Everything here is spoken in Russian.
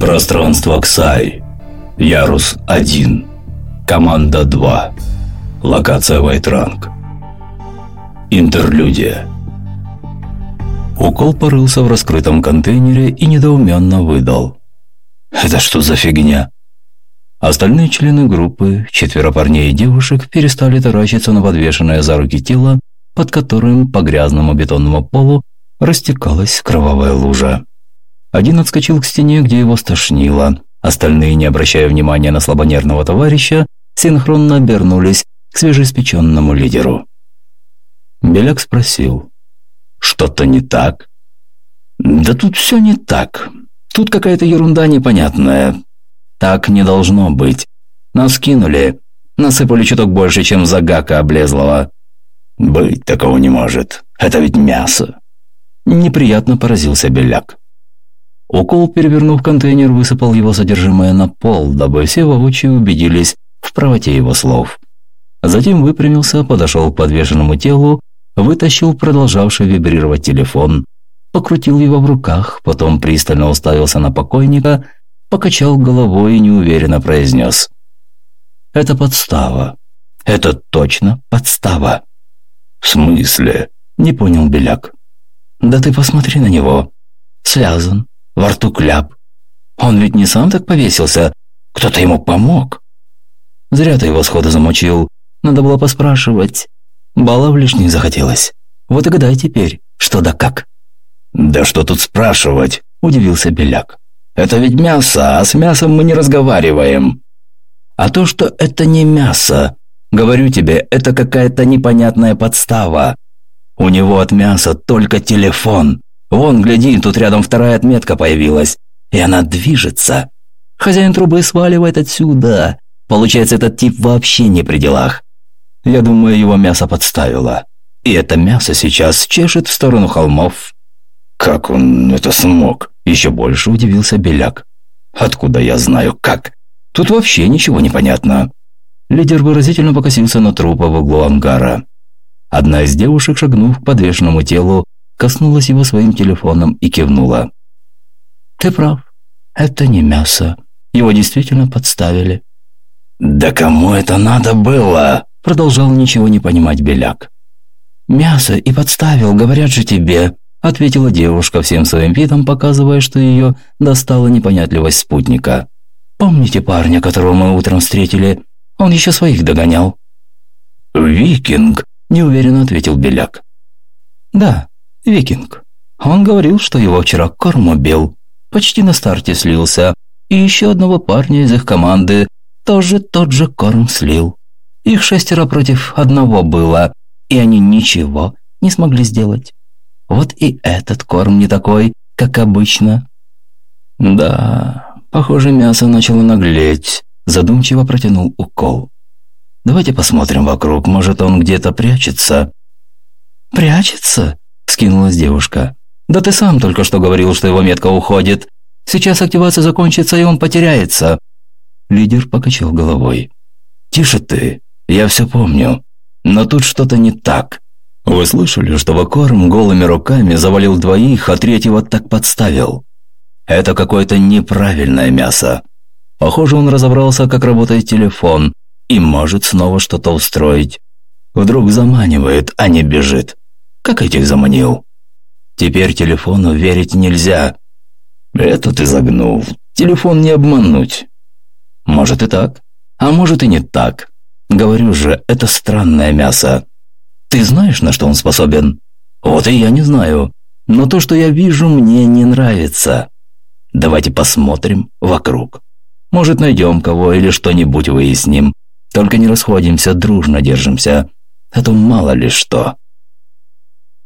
Пространство Ксай. Ярус 1. Команда 2. Локация Вайтранг. Интерлюдия. Укол порылся в раскрытом контейнере и недоуменно выдал. «Это что за фигня?» Остальные члены группы, четверо парней и девушек, перестали таращиться на подвешенное за руки тело, под которым по грязному бетонному полу растекалась кровавая лужа. Один отскочил к стене, где его стошнило. Остальные, не обращая внимания на слабонервного товарища, синхронно обернулись к свежеиспеченному лидеру. Беляк спросил. «Что-то не так?» «Да тут все не так. Тут какая-то ерунда непонятная. Так не должно быть. Нас кинули. Насыпали чуток больше, чем загака облезлого». «Быть такого не может. Это ведь мясо». Неприятно поразился Беляк. Укол, перевернув контейнер, высыпал его содержимое на пол, дабы все воочию убедились в правоте его слов. Затем выпрямился, подошел к подвешенному телу, вытащил продолжавший вибрировать телефон, покрутил его в руках, потом пристально уставился на покойника, покачал головой и неуверенно произнес. «Это подстава. Это точно подстава». «В смысле?» – не понял Беляк. «Да ты посмотри на него. Связан, во рту кляп. Он ведь не сам так повесился, кто-то ему помог. Зря ты его сходу замучил, надо было поспрашивать. Баллов лишних захотелось. Вот и гадай теперь, что да как. «Да что тут спрашивать?» – удивился Беляк. «Это ведь мясо, а с мясом мы не разговариваем». «А то, что это не мясо, говорю тебе, это какая-то непонятная подстава. У него от мяса только телефон. Вон, гляди, тут рядом вторая отметка появилась. И она движется. Хозяин трубы сваливает отсюда. Получается, этот тип вообще не при делах. Я думаю, его мясо подставило. И это мясо сейчас чешет в сторону холмов. Как он это смог? Еще больше удивился Беляк. Откуда я знаю, как? Тут вообще ничего не понятно. Лидер выразительно покосился на трупа в углу ангара. Одна из девушек, шагнув к подвешенному телу, коснулась его своим телефоном и кивнула. «Ты прав. Это не мясо. Его действительно подставили». «Да кому это надо было?» Продолжал ничего не понимать Беляк. «Мясо и подставил, говорят же тебе», ответила девушка всем своим видом, показывая, что ее достала непонятливость спутника. «Помните парня, которого мы утром встретили? Он еще своих догонял». «Викинг», – неуверенно ответил Беляк. «Да, Викинг. Он говорил, что его вчера корм убил. Почти на старте слился. И еще одного парня из их команды тоже тот же корм слил. Их шестеро против одного было, и они ничего не смогли сделать. Вот и этот корм не такой, как обычно. Да, похоже, мясо начало наглеть. Задумчиво протянул укол. Давайте посмотрим вокруг, может, он где-то прячется. Прячется? Скинулась девушка. «Да ты сам только что говорил, что его метка уходит. Сейчас активация закончится, и он потеряется». Лидер покачал головой. «Тише ты, я все помню. Но тут что-то не так. Вы слышали, что Вакорм голыми руками завалил двоих, а третьего так подставил? Это какое-то неправильное мясо. Похоже, он разобрался, как работает телефон, и может снова что-то устроить. Вдруг заманивает, а не бежит. Как этих заманил? Теперь телефону верить нельзя. Это ты загнул. Телефон не обмануть. Может и так, а может и не так. Говорю же, это странное мясо. Ты знаешь, на что он способен? Вот и я не знаю. Но то, что я вижу, мне не нравится. Давайте посмотрим вокруг. Может, найдем кого или что-нибудь выясним. Только не расходимся, дружно держимся. А то мало ли что.